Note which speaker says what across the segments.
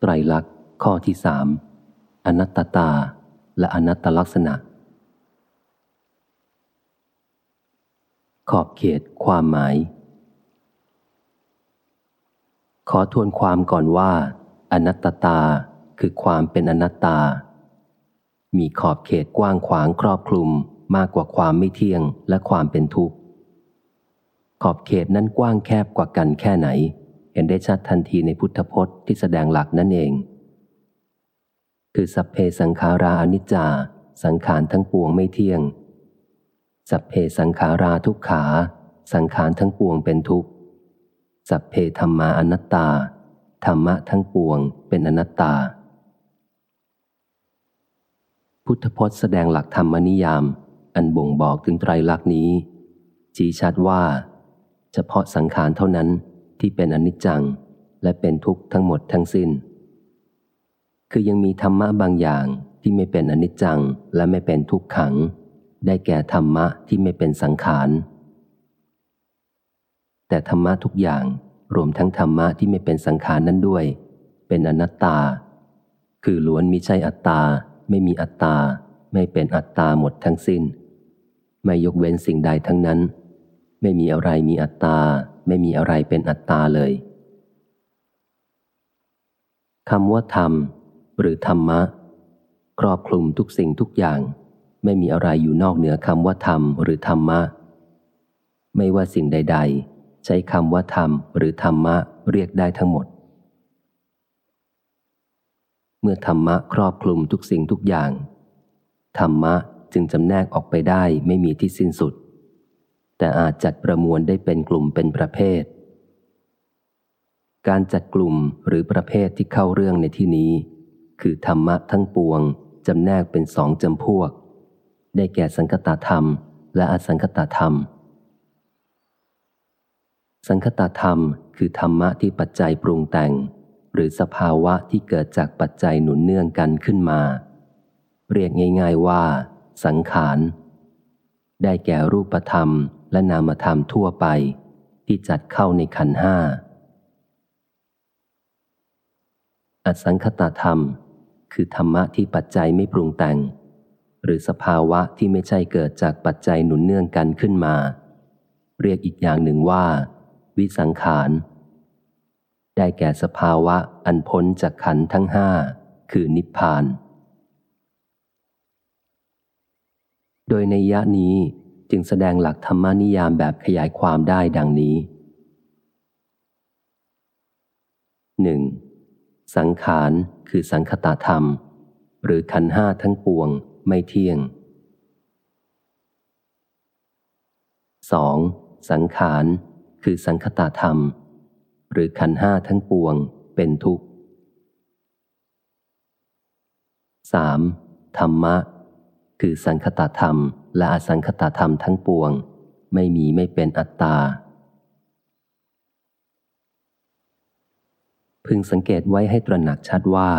Speaker 1: ไตรลักษณ์ข้อที่สามอนัตตา และอนัตตลักษณะ ขอบเขตความหมาย ขอทวนความก่อนว่า อนัตตาคือความเป็นอนัตตา มีขอบเขตกว้างขวางครอบคลุมมากกว่าความไม่เที่ยงและความเป็นทุกข์ ขอบเขตนั้นกว้างแคบกว่ากันแค่ไหน ห็นได้ชัดทันทีในพุทธพจน์ที่แสดงหลักนั่นเอง คือสัพเพสังขาราอนิจจา สังขารทั้งปวงไม่เที่ยง สัพเพสังขาราทุกขา สังขารทั้งปวงเป็นทุกข์สัพเพธรรมาอนัตตา ธรรมะทั้งปวงเป็นอนัตตา พุทธพจน์แสดงหลักธรรมนิยาม อันบ่งบอกถึงไตรลักษณ์นี้ชี้ชัดว่า เฉพาะสังขารเท่านั้น ที่เป็นอนิจจัง และเป็นทุกข์ทั้งหมดทั้งสิน้น คือยังมีธรรมะบางอย่างที่ไม่เป็นอนิจจังและไม่เป็นทุกขัง ได้แก่ธรรมะที่ไม่เป็นสังขาร แต่ธรรมะทุกอย่างรวมทั้งธรรมะที่ไม่เป็นสังขารนั้นด้วย เป็นอนัตตา คือล้วนมิใช่อัตตา ไม่มีอัตตา ไม่เป็นอัตตาหมดทั้งสิน้น ไม่ยกเว้นสิ่งใดทั้งนั้น ไม่มีอะไรมีอัตตา ไม่มีอะไรเป็นอัตตาเลยคำว่าธรรม หรือธรรมะ ครอบคลุมทุกสิ่งทุกอย่าง ไม่มีอะไรอยู่นอกเหนือคำว่าธรรมหรือธรรมะ ไม่ว่าสิ่งใด ๆ ใช้คำว่าธรรมหรือธรรมะเรียกได้ทั้งหมด เมื่อธรรมะครอบคลุมทุกสิ่งทุกอย่าง ธรรมะจึงจำแนกออกไปได้ไม่มีที่สิ้นสุด แต่อาจจัดประมวลได้เป็นกลุ่มเป็นประเภท การจัดกลุ่มหรือประเภทที่เข้าเรื่องในที่นี้ คือธรรมะทั้งปวงจำแนกเป็นสองจำพวก ได้แก่สังคตธรรม และอสังคตธรรม สังคตธรรมคือธรรมะที่ปัจจัยปรุงแต่ง หรือสภาวะที่เกิดจากปัจจัยหนุนเนื่องกันขึ้นมา เรียกง่าย ๆว่า สังขาร ได้แก่รูปธรรม และนามธรรมทั่วไป ที่จัดเข้าในขันห้า อสังคตธรรม คือธรรมะที่ปัจจัยไม่ปรุงแต่ง หรือสภาวะที่ไม่ใช่เกิดจากปัจจัยหนุนเนื่องกันขึ้นมา เรียกอีกอย่างหนึ่งว่า วิสังขารได้แก่สภาวะอันพ้นจากขันทั้งห้าคือนิพพาน โดยในยะนี้ จึงแสดงหลักธรรมนิยามแบบขยายความได้ดังนี้ 1. สังขารคือสังคตธรรม หรือขันห้าทั้งปวงไม่เที่ยง 2. สังขารคือสังคตธรรม หรือขันห้าทั้งปวงเป็นทุกข์ 3. ธรรมะ คือสังคตธรรม และอสังคตธรรมทั้งปวง ไม่มีไม่เป็นอัตตา พึงสังเกตไว้ให้ตระหนักชัดว่า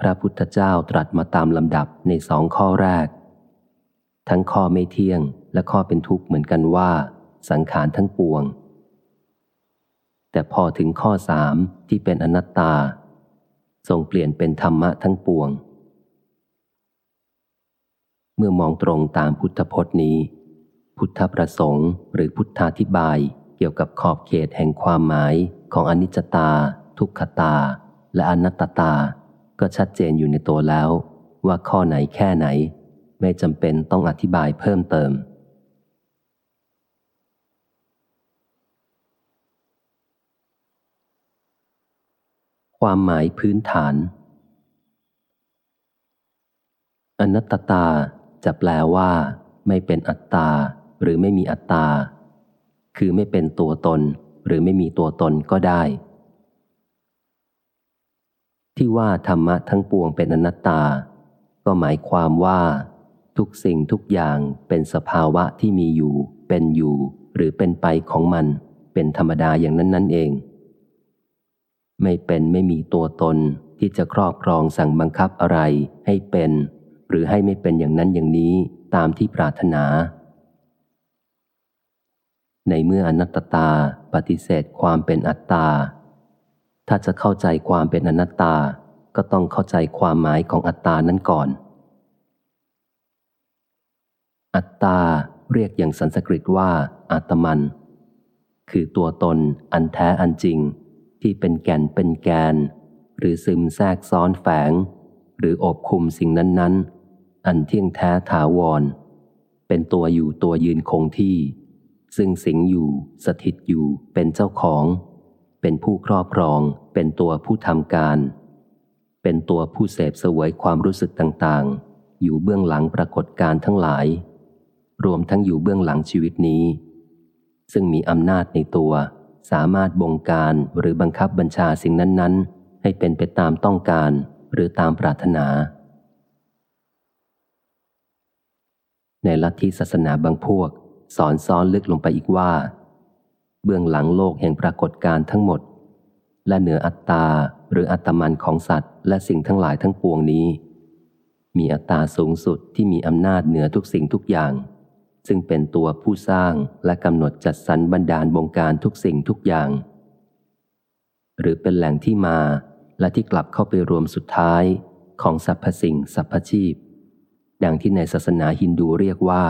Speaker 1: พระพุทธเจ้าตรัสมาตามลำดับในสองข้อแรก ทั้งข้อไม่เที่ยงและข้อเป็นทุกข์เหมือนกันว่า สังขารทั้งปวง แต่พอถึงข้อสามที่เป็นอนัตตา ทรงเปลี่ยนเป็นธรรมะทั้งปวง เมื่อมองตรงตามพุทธพจน์นี้ พุทธประสงค์ หรือพุทธาธิบายเกี่ยวกับขอบเขตแห่งความหมายของอนิจจตา ทุกขตา และอนัตตา ก็ชัดเจนอยู่ในตัวแล้ว ว่าข้อไหนแค่ไหน ไม่จำเป็นต้องอธิบายเพิ่มเติม ความหมายพื้นฐาน อนัตตา จะแปลว่า ไม่เป็นอัตตา หรือไม่มีอัตตา คือไม่เป็นตัวตน หรือไม่มีตัวตนก็ได้ ที่ว่าธรรมะทั้งปวงเป็นอนัตตา ก็หมายความว่า ทุกสิ่งทุกอย่างเป็นสภาวะที่มีอยู่ เป็นอยู่ หรือเป็นไปของมัน เป็นธรรมดาอย่างนั้นนั่นเอง ไม่เป็นไม่มีตัวตนที่จะครอบครองสั่งบังคับอะไรให้เป็น รือให้ไม่เป็นอย่างนั้นอย่างนี้ตามที่ปรารถนา ในเมื่ออนัตตาปฏิเสธความเป็นอัตตา ถ้าจะเข้าใจความเป็นอนัตตาก็ต้องเข้าใจความหมายของอัตตานั้นก่อน อัตตาเรียกอย่างสันสกฤตว่าอัตมัน คือตัวตนอันแท้อันจริง ที่เป็นแก่นเป็นแกน หรือซึมแทรกซ้อนแฝง หรืออบคุมสิ่งนั้นๆ อันเที่ยงแท้ถาวร เป็นตัวอยู่ตัวยืนคงที่ ซึ่งสิงอยู่ สถิตอยู่เป็นเจ้าของ เป็นผู้ครอบครอง เป็นตัวผู้ทำการ เป็นตัวผู้เสพสวยความรู้สึกต่างๆ อยู่เบื้องหลังปรากฏการทั้งหลาย รวมทั้งอยู่เบื้องหลังชีวิตนี้ ซึ่งมีอำนาจในตัว สามารถบงการหรือบังคับบัญชาสิ่งนั้นๆ ให้เป็นไปตามต้องการหรือตามปรารถนา ในลัทธิศาสนาบางพวก สอนซ้อนลึกลงไปอีกว่า เบื้องหลังโลกแห่งปรากฏการทั้งหมด และเหนืออัตตาหรืออัตมันของสัตว์ และสิ่งทั้งหลายทั้งปวงนี้ มีอัตตาสูงสุดที่มีอำนาจเหนือทุกสิ่งทุกอย่าง ซึ่งเป็นตัวผู้สร้างและกำหนดจัดสรรบรรดาลบงการทุกสิ่งทุกอย่าง หรือเป็นแหล่งที่มาและที่กลับเข้าไปรวมสุดท้ายของสรรพสิ่งสรรพชีพ ดังที่ในศาสนาฮินดูเรียกว่า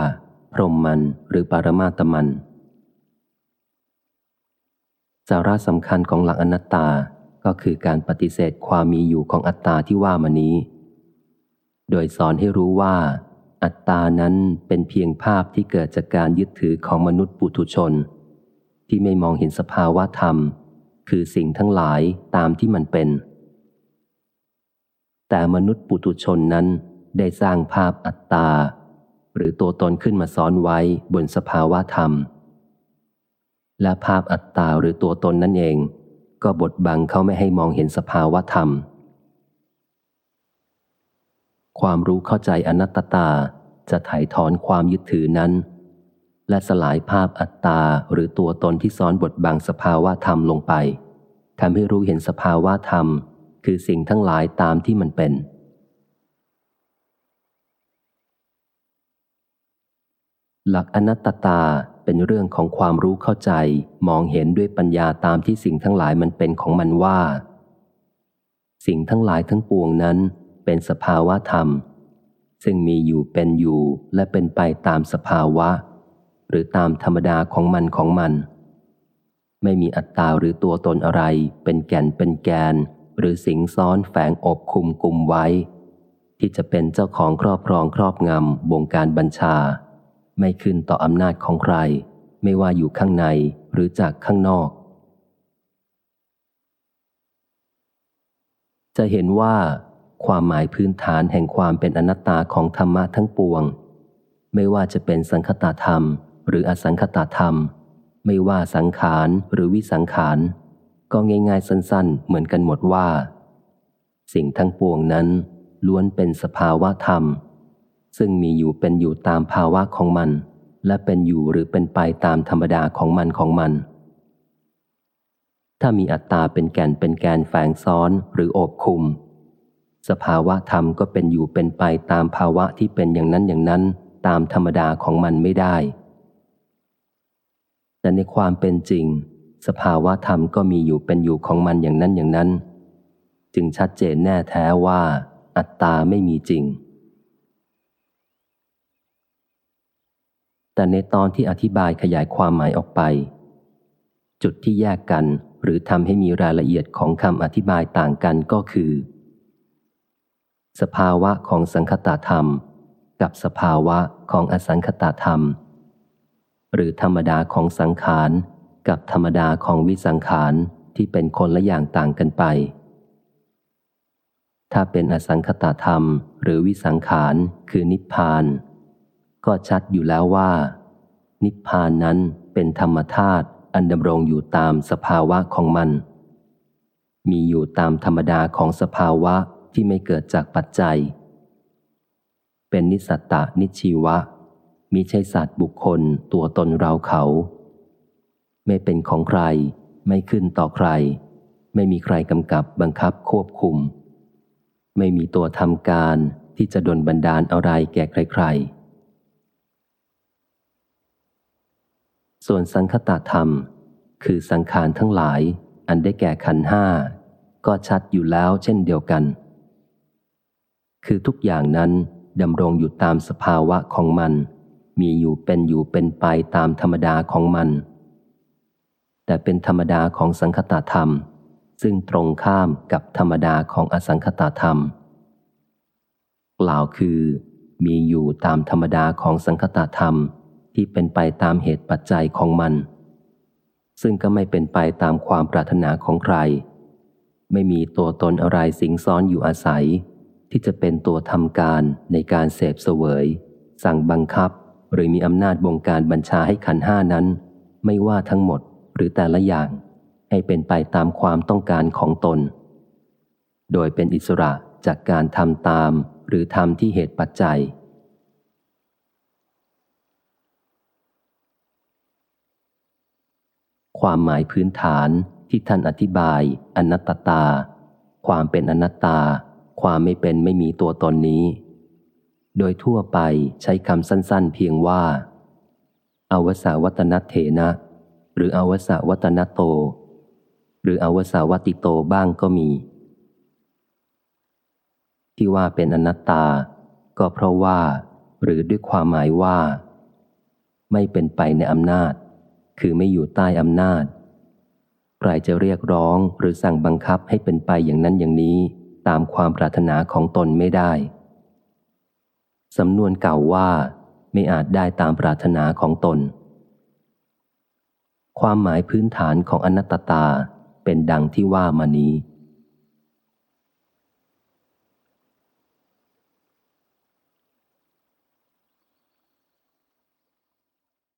Speaker 1: พรหมมันหรือปารมาตมัน สาระสำคัญของหลักอนัตตาก็คือการปฏิเสธความมีอยู่ของอัตตาที่ว่ามานี้ โดยสอนให้รู้ว่า อัตตานั้นเป็นเพียงภาพที่เกิดจากการยึดถือของมนุษย์ปุถุชน ที่ไม่มองเห็นสภาวะธรรม คือสิ่งทั้งหลายตามที่มันเป็น แต่มนุษย์ปุถุชนนั้น ได้สร้างภาพอัตตา หรือตัวตนขึ้นมาซ้อนไว้บนสภาวะธรรม และภาพอัตตาหรือตัวตนนั่นเอง ก็บดบังเขาไม่ให้มองเห็นสภาวะธรรม ความรู้เข้าใจอนัตตาจะไถ่ถอนความยึดถือนั้น และสลายภาพอัตตาหรือตัวตนที่ซ้อนบทบังสภาวะธรรมลงไปทำให้รู้เห็นสภาวะธรรม คือสิ่งทั้งหลายตามที่มันเป็น หลักอนัตตาเป็นเรื่องของความรู้เข้าใจ มองเห็นด้วยปัญญาตามที่สิ่งทั้งหลายมันเป็นของมันว่า สิ่งทั้งหลายทั้งปวงนั้น เป็นสภาวะธรรม ซึ่งมีอยู่เป็นอยู่และเป็นไปตามสภาวะ หรือตามธรรมดาของมันของมัน ไม่มีอัตตาหรือตัวตนอะไร เป็นแก่นเป็นแกน หรือสิงซ้อนแฝงอบคุมกุมไว้ ที่จะเป็นเจ้าของครอบครองครอบงำวงการบัญชา ไม่ขึ้นต่ออำนาจของใคร ไม่ว่าอยู่ข้างในหรือจากข้างนอก จะเห็นว่าความหมายพื้นฐานแห่งความเป็นอนัตตาของธรรมะทั้งปวง ไม่ว่าจะเป็นสังคตาธรรม หรืออสังคตาธรรม ไม่ว่าสังขารหรือวิสังขาร ก็ง่ายๆสั้นๆ เหมือนกันหมดว่า สิ่งทั้งปวงนั้นล้วนเป็นสภาวะธรรม ซึ่งมีอยู่เป็นอยู่ตามภาวะของมัน และเป็นอยู่หรือเป็นไปตามธรรมดาของมันของมัน ถ้ามีอัตตาเป็นแก่นเป็นแกนแฝงซ้อนหรือโอบคุม สภาวะธรรมก็เป็นอยู่เป็นไปตามภาวะที่เป็นอย่างนั้นอย่างนั้นตามธรรมดาของมันไม่ได้ แต่ในความเป็นจริง สภาวะธรรมก็มีอยู่เป็นอยู่ของมันอย่างนั้นอย่างนั้น จึงชัดเจนแน่แท้ว่า อัตตาไม่มีจริง แต่ในตอนที่อธิบายขยายความหมายออกไป จุดที่แยกกันหรือทำให้มีรายละเอียดของคำอธิบายต่างกันก็คือ สภาวะของสังคตธรรม กับสภาวะของอสังคตธรรม หรือธรรมดาของสังขาร กับธรรมดาของวิสังขารที่เป็นคนละอย่างต่างกันไป ถ้าเป็นอสังคตธรรม หรือวิสังขารคือนิพพาน ก็ชัดอยู่แล้วว่า นิพพานนั้นเป็นธรรมธาตุอันดำรงอยู่ตามสภาวะของมัน มีอยู่ตามธรรมดาของสภาวะที่ไม่เกิดจากปัจจัย เป็นนิสัตตนิชีวะ มิใช่สัตว์บุคคลตัวตนเราเขา ไม่เป็นของใคร ไม่ขึ้นต่อใคร ไม่มีใครกำกับบังคับควบคุม ไม่มีตัวทำการที่จะดลบันดาลอะไรแก่ใครๆ ส่วนสังคตาธรรม คือสังขารทั้งหลาย อันได้แก่ขันห้า ก็ชัดอยู่แล้วเช่นเดียวกัน คือทุกอย่างนั้นดำรงอยู่ตามสภาวะของมัน มีอยู่เป็นอยู่เป็นไปตามธรรมดาของมัน แต่เป็นธรรมดาของสังคตาธรรม ซึ่งตรงข้ามกับธรรมดาของอสังคตาธรรม กล่าวคือ มีอยู่ตามธรรมดาของสังคตาธรรม ที่เป็นไปตามเหตุปัจจัยของมัน ซึ่งก็ไม่เป็นไปตามความปรารถนาของใคร ไม่มีตัวตนอะไรสิงซ้อนอยู่อาศัย ที่จะเป็นตัวทำการในการเสพเสวย สั่งบังคับ หรือมีอำนาจบงการบัญชาให้ขันห้านั้น ไม่ว่าทั้งหมดหรือแต่ละอย่าง ให้เป็นไปตามความต้องการของตน โดยเป็นอิสระจากการทำตามหรือทำที่เหตุปัจจัย ความหมายพื้นฐานที่ท่านอธิบาย อนัตตา ความเป็นอนัตตา ความไม่เป็นไม่มีตัวตนนี้ โดยทั่วไปใช้คำสั้นๆ เพียงว่า อวสาวัตนเถนะ หรืออวสาวัตนโต หรืออวสาวัติโตบ้างก็มี ที่ว่าเป็นอนัตตา ก็เพราะว่า หรือด้วยความหมายว่า ไม่เป็นไปในอำนาจ คือไม่อยู่ใต้อำนาจ ใครจะเรียกร้องหรือสั่งบังคับให้เป็นไปอย่างนั้นอย่างนี้ตามความปรารถนาของตนไม่ได้ สำนวนเก่าว่าไม่อาจได้ตามปรารถนาของตน ความหมายพื้นฐานของอนัตตาเป็นดังที่ว่ามานี้